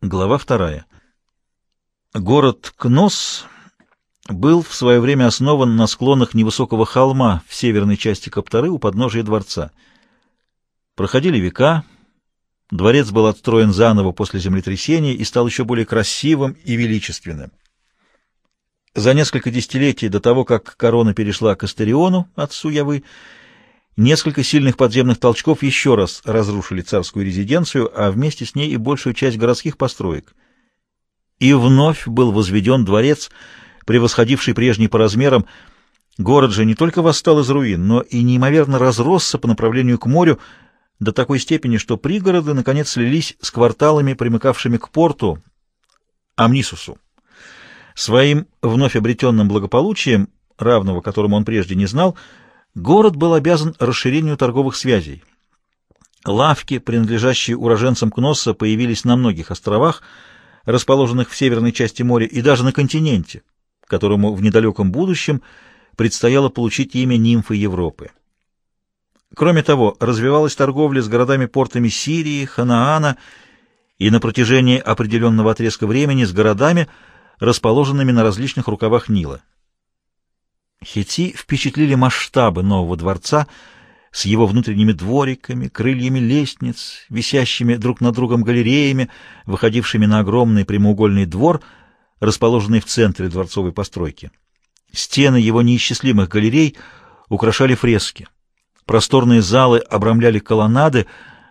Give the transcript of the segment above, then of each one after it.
Глава вторая. Город Кнос был в свое время основан на склонах невысокого холма в северной части Каптары у подножия дворца. Проходили века, дворец был отстроен заново после землетрясения и стал еще более красивым и величественным. За несколько десятилетий до того, как корона перешла к Астериону, отцу Явы, Несколько сильных подземных толчков еще раз разрушили царскую резиденцию, а вместе с ней и большую часть городских построек. И вновь был возведен дворец, превосходивший прежний по размерам. Город же не только восстал из руин, но и неимоверно разросся по направлению к морю до такой степени, что пригороды наконец слились с кварталами, примыкавшими к порту Амнисусу. Своим вновь обретенным благополучием, равного которому он прежде не знал, город был обязан расширению торговых связей. Лавки, принадлежащие уроженцам Кносса, появились на многих островах, расположенных в северной части моря, и даже на континенте, которому в недалеком будущем предстояло получить имя нимфы Европы. Кроме того, развивалась торговля с городами-портами Сирии, Ханаана и на протяжении определенного отрезка времени с городами, расположенными на различных рукавах Нила. Хити впечатлили масштабы нового дворца с его внутренними двориками, крыльями лестниц, висящими друг над другом галереями, выходившими на огромный прямоугольный двор, расположенный в центре дворцовой постройки. Стены его неисчислимых галерей украшали фрески. Просторные залы обрамляли колоннады,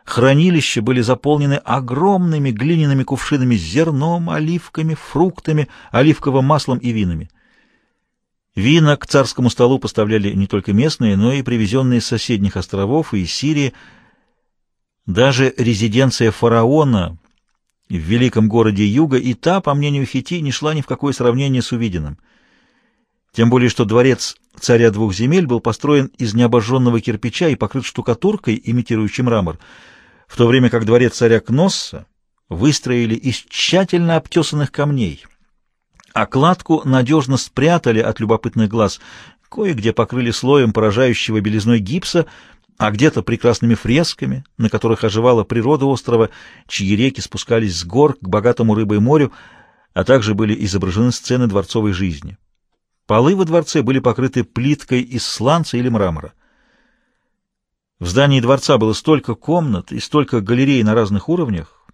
хранилища были заполнены огромными глиняными кувшинами с зерном, оливками, фруктами, оливковым маслом и винами. Вина к царскому столу поставляли не только местные, но и привезенные с соседних островов и из Сирии. Даже резиденция фараона в великом городе Юга и та, по мнению Хити, не шла ни в какое сравнение с увиденным. Тем более, что дворец царя двух земель был построен из необожженного кирпича и покрыт штукатуркой, имитирующей мрамор, в то время как дворец царя Кносса выстроили из тщательно обтесанных камней — а кладку надежно спрятали от любопытных глаз, кое-где покрыли слоем поражающего белизной гипса, а где-то прекрасными фресками, на которых оживала природа острова, чьи реки спускались с гор к богатому рыбой морю, а также были изображены сцены дворцовой жизни. Полы во дворце были покрыты плиткой из сланца или мрамора. В здании дворца было столько комнат и столько галерей на разных уровнях,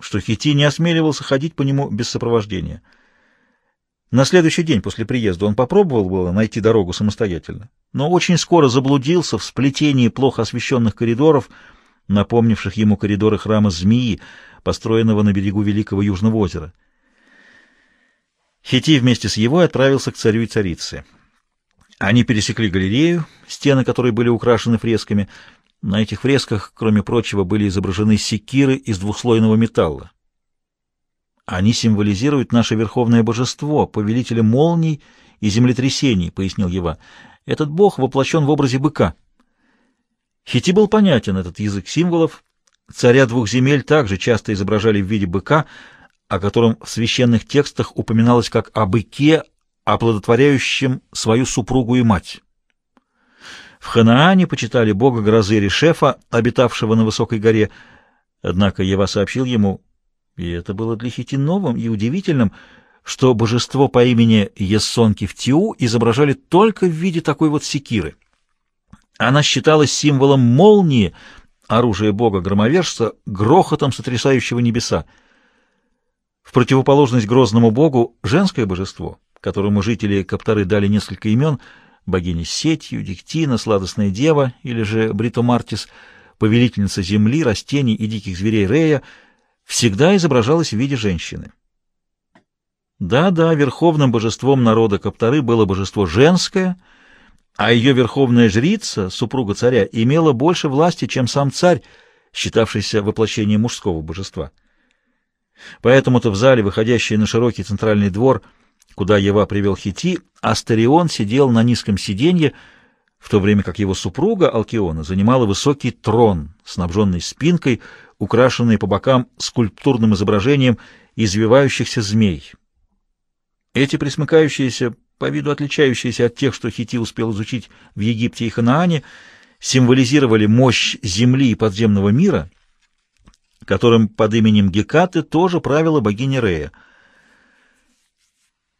что Хити не осмеливался ходить по нему без сопровождения — на следующий день после приезда он попробовал было найти дорогу самостоятельно, но очень скоро заблудился в сплетении плохо освещенных коридоров, напомнивших ему коридоры храма Змеи, построенного на берегу Великого Южного озера. Хити вместе с его отправился к царю и царице. Они пересекли галерею, стены которой были украшены фресками. На этих фресках, кроме прочего, были изображены секиры из двухслойного металла. Они символизируют наше верховное божество, повелителя молний и землетрясений, пояснил Ева. Этот бог воплощен в образе быка. Хити был понятен этот язык символов. Царя двух земель также часто изображали в виде быка, о котором в священных текстах упоминалось как о быке, оплодотворяющем свою супругу и мать. В Ханаане почитали бога грозы Решефа, обитавшего на высокой горе, однако Ева сообщил ему, и это было для Хити новым и удивительным, что божество по имени Ессонки-Ftиу изображали только в виде такой вот секиры. Она считалась символом молнии, оружия бога-громовержца, грохотом сотрясающего небеса. В противоположность грозному богу женское божество, которому жители Каптары дали несколько имен, богиня Сетью, Диктина, Сладостная Дева или же Бритомартис, повелительница земли, растений и диких зверей Рея — всегда изображалась в виде женщины. Да-да, верховным божеством народа Каптары было божество женское, а ее верховная жрица, супруга царя, имела больше власти, чем сам царь, считавшийся воплощением мужского божества. Поэтому-то в зале, выходящей на широкий центральный двор, куда Ева привел Хити, Астерион сидел на низком сиденье, в то время как его супруга Алкиона занимала высокий трон, снабженный спинкой, украшенный по бокам скульптурным изображением извивающихся змей. Эти присмыкающиеся, по виду отличающиеся от тех, что Хити успел изучить в Египте и Ханаане, символизировали мощь земли и подземного мира, которым под именем Гекаты тоже правила богиня Рея.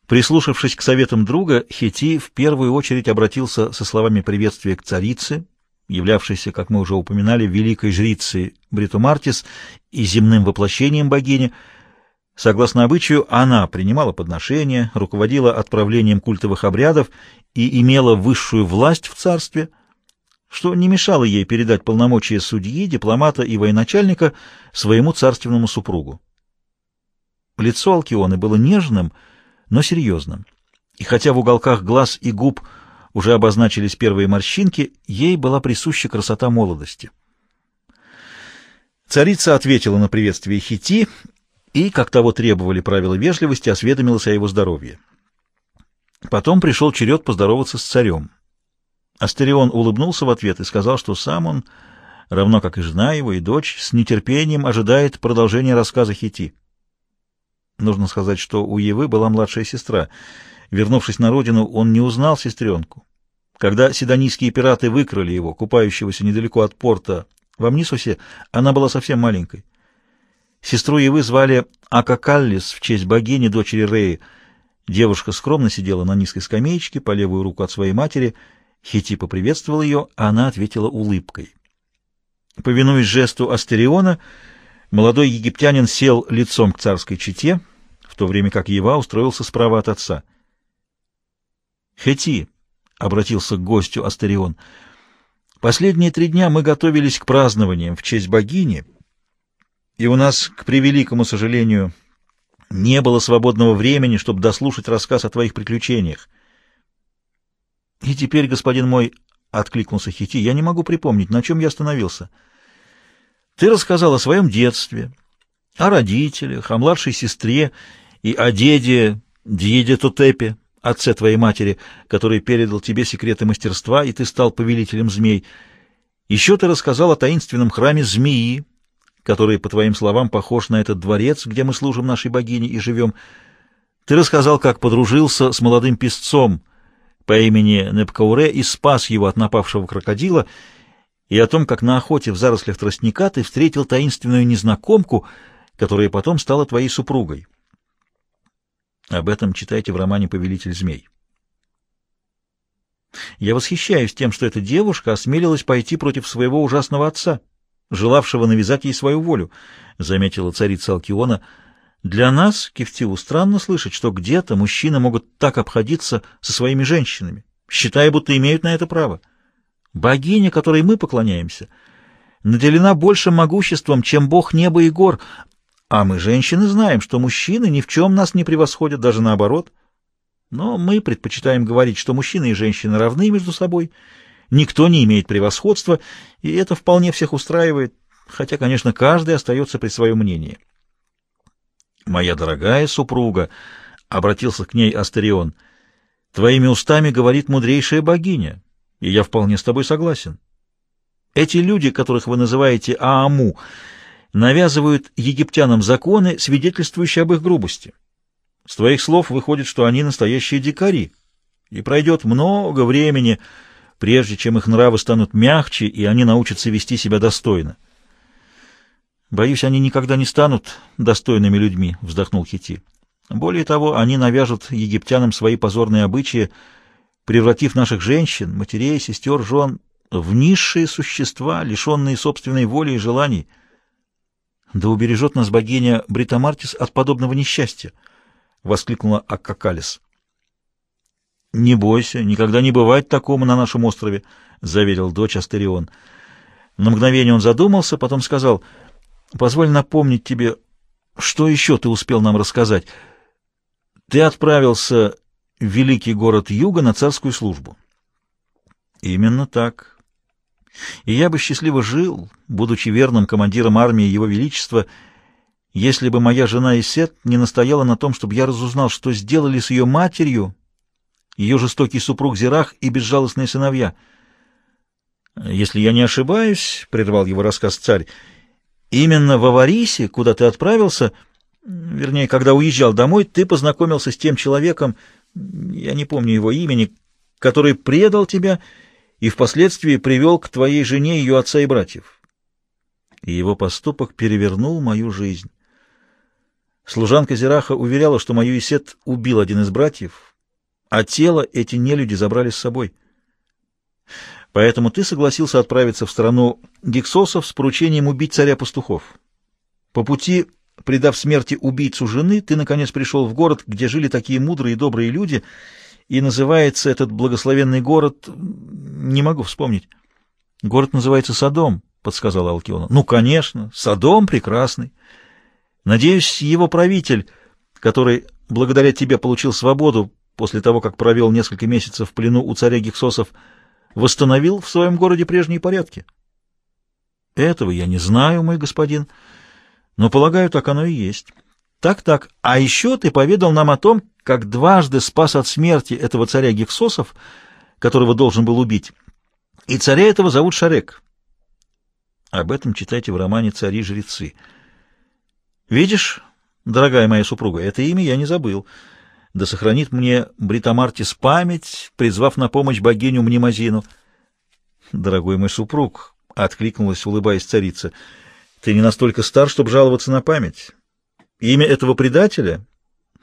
Прислушавшись к советам друга, Хити в первую очередь обратился со словами приветствия к царице, являвшейся, как мы уже упоминали, великой жрицей Бриту Мартис и земным воплощением богини. Согласно обычаю, она принимала подношения, руководила отправлением культовых обрядов и имела высшую власть в царстве, что не мешало ей передать полномочия судьи, дипломата и военачальника своему царственному супругу. Лицо Алкионы было нежным, но серьезным. И хотя в уголках глаз и губ уже обозначились первые морщинки, ей была присуща красота молодости. Царица ответила на приветствие Хити и, как того требовали правила вежливости, осведомилась о его здоровье. Потом пришел черед поздороваться с царем. Астерион улыбнулся в ответ и сказал, что сам он, равно как и жена его и дочь, с нетерпением ожидает продолжения рассказа Хити. Нужно сказать, что у Евы была младшая сестра. Вернувшись на родину, он не узнал сестренку. Когда седонийские пираты выкрали его, купающегося недалеко от порта в Амнисусе, она была совсем маленькой. Сестру Евы звали Акакаллис в честь богини, дочери Реи. Девушка скромно сидела на низкой скамеечке по левую руку от своей матери. Хити поприветствовал ее, а она ответила улыбкой. Повинуясь жесту Астериона, Молодой египтянин сел лицом к царской чете, в то время как Ева устроился справа от отца. «Хети», — обратился к гостю Астерион, — «последние три дня мы готовились к празднованиям в честь богини, и у нас, к превеликому сожалению, не было свободного времени, чтобы дослушать рассказ о твоих приключениях. И теперь, господин мой, — откликнулся Хити, — я не могу припомнить, на чем я остановился». Ты рассказал о своем детстве, о родителях, о младшей сестре и о деде Диеде Тутепе, отце твоей матери, который передал тебе секреты мастерства, и ты стал повелителем змей. Еще ты рассказал о таинственном храме змеи, который, по твоим словам, похож на этот дворец, где мы служим нашей богине и живем. Ты рассказал, как подружился с молодым песцом по имени Непкауре и спас его от напавшего крокодила — и о том, как на охоте в зарослях тростника ты встретил таинственную незнакомку, которая потом стала твоей супругой. Об этом читайте в романе «Повелитель змей». Я восхищаюсь тем, что эта девушка осмелилась пойти против своего ужасного отца, желавшего навязать ей свою волю, — заметила царица Алкиона. Для нас, Кефтиву, странно слышать, что где-то мужчины могут так обходиться со своими женщинами, считая, будто имеют на это право. Богиня, которой мы поклоняемся, наделена большим могуществом, чем бог неба и гор, а мы, женщины, знаем, что мужчины ни в чем нас не превосходят, даже наоборот. Но мы предпочитаем говорить, что мужчины и женщины равны между собой, никто не имеет превосходства, и это вполне всех устраивает, хотя, конечно, каждый остается при своем мнении. «Моя дорогая супруга», — обратился к ней Астерион, — «твоими устами говорит мудрейшая богиня» и я вполне с тобой согласен. Эти люди, которых вы называете Ааму, навязывают египтянам законы, свидетельствующие об их грубости. С твоих слов выходит, что они настоящие дикари, и пройдет много времени, прежде чем их нравы станут мягче, и они научатся вести себя достойно. «Боюсь, они никогда не станут достойными людьми», — вздохнул Хити. «Более того, они навяжут египтянам свои позорные обычаи, превратив наших женщин, матерей, сестер, жен в низшие существа, лишенные собственной воли и желаний. Да убережет нас богиня Бритомартис от подобного несчастья! — воскликнула Аккакалис. — Не бойся, никогда не бывает такому на нашем острове, — заверил дочь Астерион. На мгновение он задумался, потом сказал, — Позволь напомнить тебе, что еще ты успел нам рассказать. Ты отправился великий город Юга на царскую службу. Именно так. И я бы счастливо жил, будучи верным командиром армии Его Величества, если бы моя жена Исет не настояла на том, чтобы я разузнал, что сделали с ее матерью, ее жестокий супруг Зирах и безжалостные сыновья. «Если я не ошибаюсь», — прервал его рассказ царь, — «именно в Аварисе, куда ты отправился, вернее, когда уезжал домой, ты познакомился с тем человеком, я не помню его имени, который предал тебя и впоследствии привел к твоей жене ее отца и братьев. и его поступок перевернул мою жизнь. Служанка Зираха уверяла, что мою Исет убил один из братьев, а тело эти нелюди забрали с собой. Поэтому ты согласился отправиться в страну гексосов с поручением убить царя пастухов. По пути, предав смерти убийцу жены, ты, наконец, пришел в город, где жили такие мудрые и добрые люди, и называется этот благословенный город... Не могу вспомнить. Город называется Содом, — подсказала Алкиона. Ну, конечно, Содом прекрасный. Надеюсь, его правитель, который благодаря тебе получил свободу после того, как провел несколько месяцев в плену у царя Гексосов, восстановил в своем городе прежние порядки. Этого я не знаю, мой господин, но, полагаю, так оно и есть. Так-так. А еще ты поведал нам о том, как дважды спас от смерти этого царя Гексосов, которого должен был убить. И царя этого зовут Шарек. Об этом читайте в романе «Цари-жрецы». Видишь, дорогая моя супруга, это имя я не забыл. Да сохранит мне Бритомартис память, призвав на помощь богиню Мнемозину. Дорогой мой супруг, — откликнулась, улыбаясь царица, — ты не настолько стар, чтобы жаловаться на память. Имя этого предателя,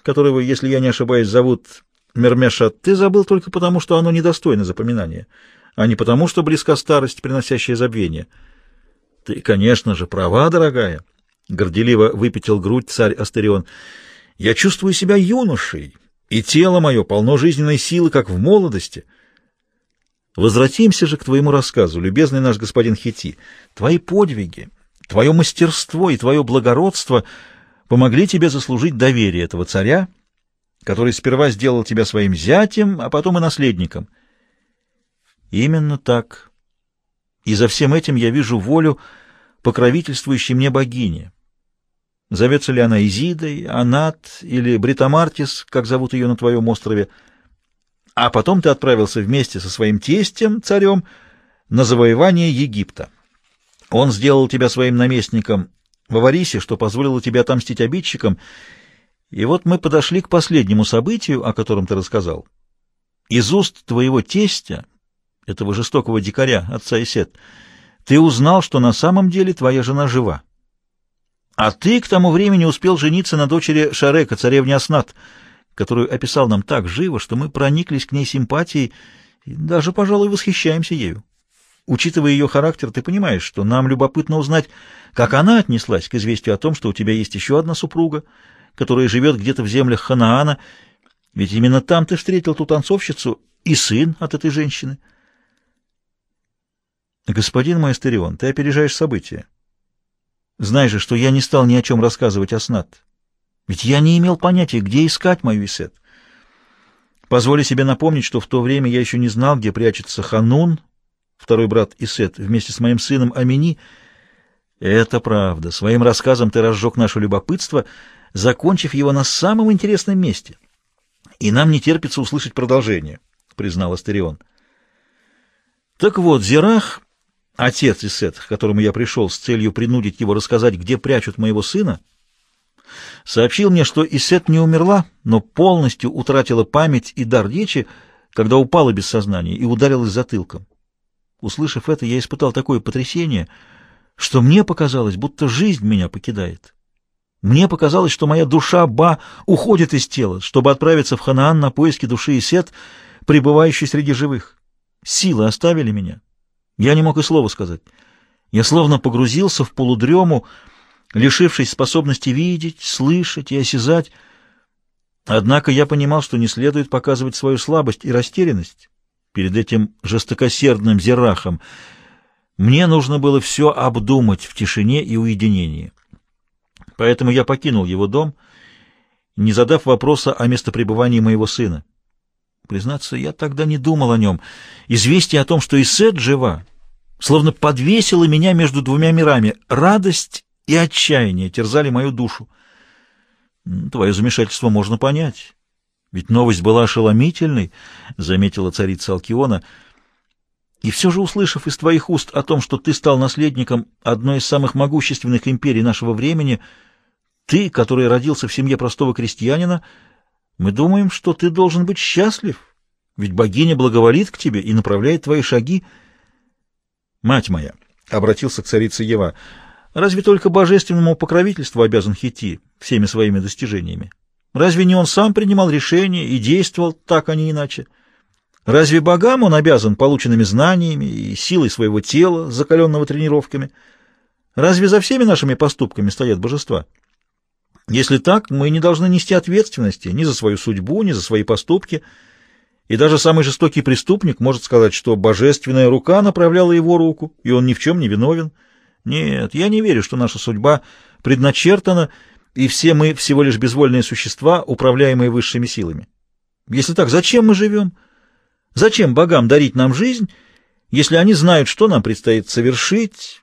которого, если я не ошибаюсь, зовут Мермеша, ты забыл только потому, что оно недостойно запоминания, а не потому, что близка старость, приносящая забвение. Ты, конечно же, права, дорогая. —— горделиво выпятил грудь царь Астерион. «Я чувствую себя юношей, и тело мое полно жизненной силы, как в молодости. Возвратимся же к твоему рассказу, любезный наш господин Хити. Твои подвиги, твое мастерство и твое благородство помогли тебе заслужить доверие этого царя, который сперва сделал тебя своим зятем, а потом и наследником. Именно так. И за всем этим я вижу волю покровительствующей мне богини, Зовется ли она Изидой, Анат или Бритомартис, как зовут ее на твоем острове. А потом ты отправился вместе со своим тестем, царем, на завоевание Египта. Он сделал тебя своим наместником в Аварисе, что позволило тебе отомстить обидчикам. И вот мы подошли к последнему событию, о котором ты рассказал. Из уст твоего тестя, этого жестокого дикаря, отца Исет, ты узнал, что на самом деле твоя жена жива. А ты к тому времени успел жениться на дочери Шарека, царевне Аснат, которую описал нам так живо, что мы прониклись к ней симпатией и даже, пожалуй, восхищаемся ею. Учитывая ее характер, ты понимаешь, что нам любопытно узнать, как она отнеслась к известию о том, что у тебя есть еще одна супруга, которая живет где-то в землях Ханаана, ведь именно там ты встретил ту танцовщицу и сын от этой женщины. Господин Маэстерион, ты опережаешь события. Знай же, что я не стал ни о чем рассказывать Аснат. Ведь я не имел понятия, где искать мою Исет. Позволю себе напомнить, что в то время я еще не знал, где прячется Ханун, второй брат Исет, вместе с моим сыном Амини. Это правда. Своим рассказом ты разжег наше любопытство, закончив его на самом интересном месте. И нам не терпится услышать продолжение, — признал Астерион. Так вот, Зирах Отец Исет, к которому я пришел с целью принудить его рассказать, где прячут моего сына, сообщил мне, что Исет не умерла, но полностью утратила память и дар речи, когда упала без сознания и ударилась затылком. Услышав это, я испытал такое потрясение, что мне показалось, будто жизнь меня покидает. Мне показалось, что моя душа Ба уходит из тела, чтобы отправиться в Ханаан на поиски души Исет, пребывающей среди живых. Силы оставили меня. Я не мог и слова сказать. Я словно погрузился в полудрему, лишившись способности видеть, слышать и осязать. Однако я понимал, что не следует показывать свою слабость и растерянность перед этим жестокосердным зерахом. Мне нужно было все обдумать в тишине и уединении. Поэтому я покинул его дом, не задав вопроса о местопребывании моего сына. Признаться, я тогда не думал о нем. Известие о том, что Исет жива, словно подвесило меня между двумя мирами. Радость и отчаяние терзали мою душу. Твое замешательство можно понять. Ведь новость была ошеломительной, — заметила царица Алкиона. И все же, услышав из твоих уст о том, что ты стал наследником одной из самых могущественных империй нашего времени, ты, который родился в семье простого крестьянина, — мы думаем, что ты должен быть счастлив, ведь богиня благоволит к тебе и направляет твои шаги. Мать моя, — обратился к царице Ева, Разве только божественному покровительству обязан Хити всеми своими достижениями? Разве не он сам принимал решения и действовал так, а не иначе? Разве богам он обязан полученными знаниями и силой своего тела, закаленного тренировками? Разве за всеми нашими поступками стоят божества? Если так, мы не должны нести ответственности ни за свою судьбу, ни за свои поступки, и даже самый жестокий преступник может сказать, что божественная рука направляла его руку, и он ни в чем не виновен. Нет, я не верю, что наша судьба предначертана, и все мы всего лишь безвольные существа, управляемые высшими силами. Если так, зачем мы живем? Зачем богам дарить нам жизнь, если они знают, что нам предстоит совершить,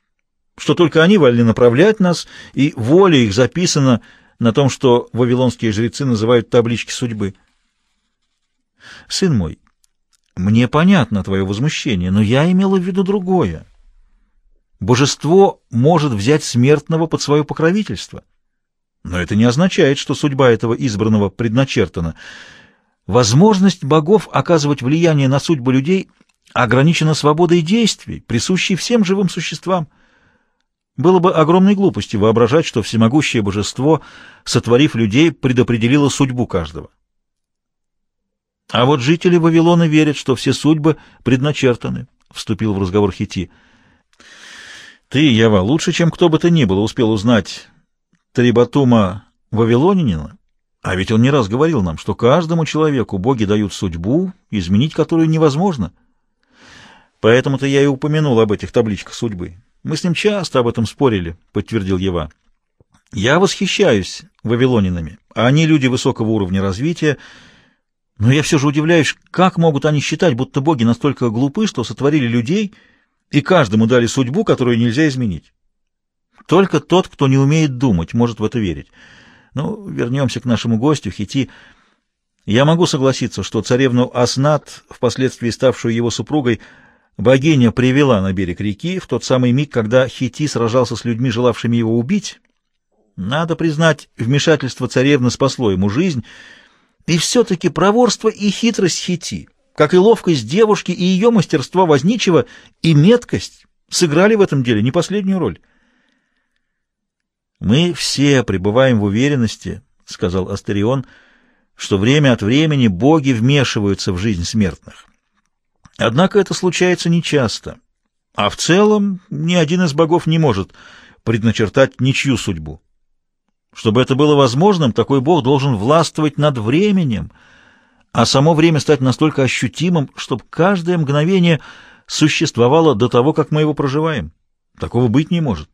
что только они вольны направлять нас, и воля их записана на том, что вавилонские жрецы называют таблички судьбы? Сын мой, мне понятно твое возмущение, но я имела в виду другое. Божество может взять смертного под свое покровительство. Но это не означает, что судьба этого избранного предначертана. Возможность богов оказывать влияние на судьбу людей ограничена свободой действий, присущей всем живым существам. Было бы огромной глупостью воображать, что всемогущее божество, сотворив людей, предопределило судьбу каждого. А вот жители Вавилона верят, что все судьбы предначертаны, — вступил в разговор Хити. Ты, Ява, лучше, чем кто бы то ни было, успел узнать Трибатума Вавилонянина, а ведь он не раз говорил нам, что каждому человеку боги дают судьбу, изменить которую невозможно. Поэтому-то я и упомянул об этих табличках судьбы. Мы с ним часто об этом спорили, — подтвердил Ева. Я восхищаюсь вавилонинами. Они люди высокого уровня развития, но я все же удивляюсь, как могут они считать, будто боги настолько глупы, что сотворили людей и каждому дали судьбу, которую нельзя изменить. Только тот, кто не умеет думать, может в это верить. Ну, вернемся к нашему гостю, Хити. Я могу согласиться, что царевну Аснат, впоследствии ставшую его супругой, богиня привела на берег реки в тот самый миг, когда Хити сражался с людьми, желавшими его убить. Надо признать, вмешательство царевны спасло ему жизнь, и все-таки проворство и хитрость Хити, как и ловкость девушки и ее мастерство возничего, и меткость сыграли в этом деле не последнюю роль. «Мы все пребываем в уверенности», — сказал Астерион, — «что время от времени боги вмешиваются в жизнь смертных. Однако это случается нечасто, а в целом ни один из богов не может предначертать ничью судьбу. Чтобы это было возможным, такой бог должен властвовать над временем, а само время стать настолько ощутимым, чтобы каждое мгновение существовало до того, как мы его проживаем. Такого быть не может.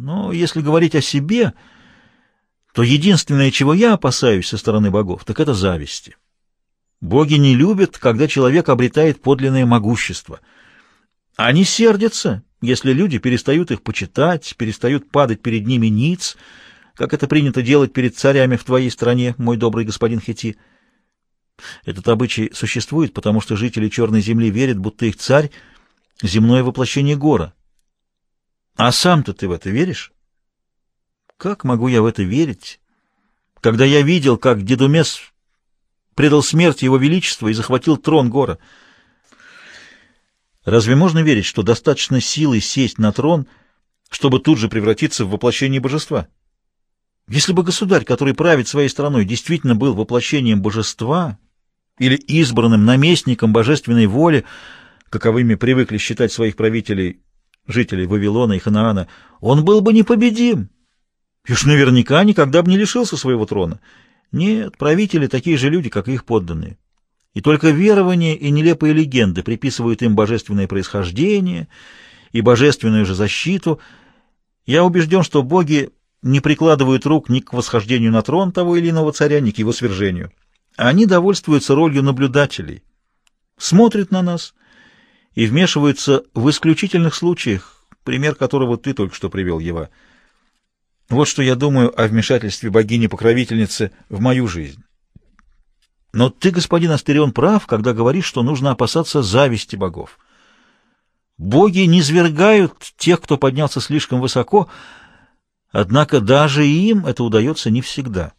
Но если говорить о себе, то единственное, чего я опасаюсь со стороны богов, так это зависти. Боги не любят, когда человек обретает подлинное могущество. Они сердятся, если люди перестают их почитать, перестают падать перед ними ниц, как это принято делать перед царями в твоей стране, мой добрый господин Хити. Этот обычай существует, потому что жители Черной земли верят, будто их царь — земное воплощение гора. А сам-то ты в это веришь? Как могу я в это верить, когда я видел, как Дедумес предал смерть его величества и захватил трон гора? Разве можно верить, что достаточно силы сесть на трон, чтобы тут же превратиться в воплощение божества? Если бы государь, который правит своей страной, действительно был воплощением божества или избранным наместником божественной воли, каковыми привыкли считать своих правителей жителей Вавилона и Ханаана, он был бы непобедим. И уж наверняка никогда бы не лишился своего трона. Нет, правители такие же люди, как и их подданные. И только верования и нелепые легенды приписывают им божественное происхождение и божественную же защиту. Я убежден, что боги не прикладывают рук ни к восхождению на трон того или иного царя, ни к его свержению. Они довольствуются ролью наблюдателей, смотрят на нас и вмешиваются в исключительных случаях, пример которого ты только что привел, Ева. Вот что я думаю о вмешательстве богини-покровительницы в мою жизнь. Но ты, господин Астерион, прав, когда говоришь, что нужно опасаться зависти богов. Боги не свергают тех, кто поднялся слишком высоко, однако даже им это удается не всегда.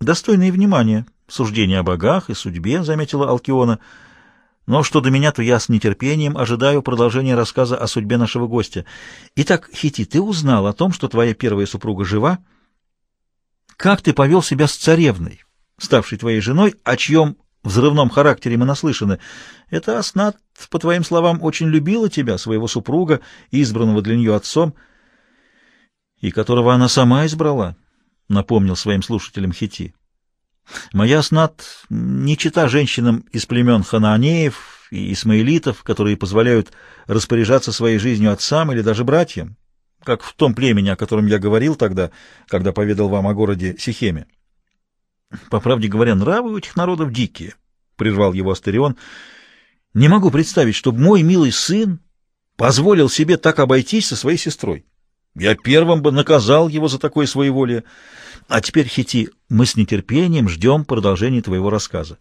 Достойные внимания суждения о богах и судьбе, заметила Алкиона, — Но что до меня, то я с нетерпением ожидаю продолжения рассказа о судьбе нашего гостя. Итак, Хити, ты узнал о том, что твоя первая супруга жива? Как ты повел себя с царевной, ставшей твоей женой, о чьем взрывном характере мы наслышаны? Это Аснат, по твоим словам, очень любила тебя, своего супруга, избранного для нее отцом, и которого она сама избрала, — напомнил своим слушателям Хити. Моя снат не чита женщинам из племен ханаанеев и исмаилитов, которые позволяют распоряжаться своей жизнью отцам или даже братьям, как в том племени, о котором я говорил тогда, когда поведал вам о городе Сихеме. По правде говоря, нравы у этих народов дикие, — прервал его Астерион. Не могу представить, чтобы мой милый сын позволил себе так обойтись со своей сестрой. Я первым бы наказал его за такое своеволие. А теперь, Хити, мы с нетерпением ждем продолжения твоего рассказа.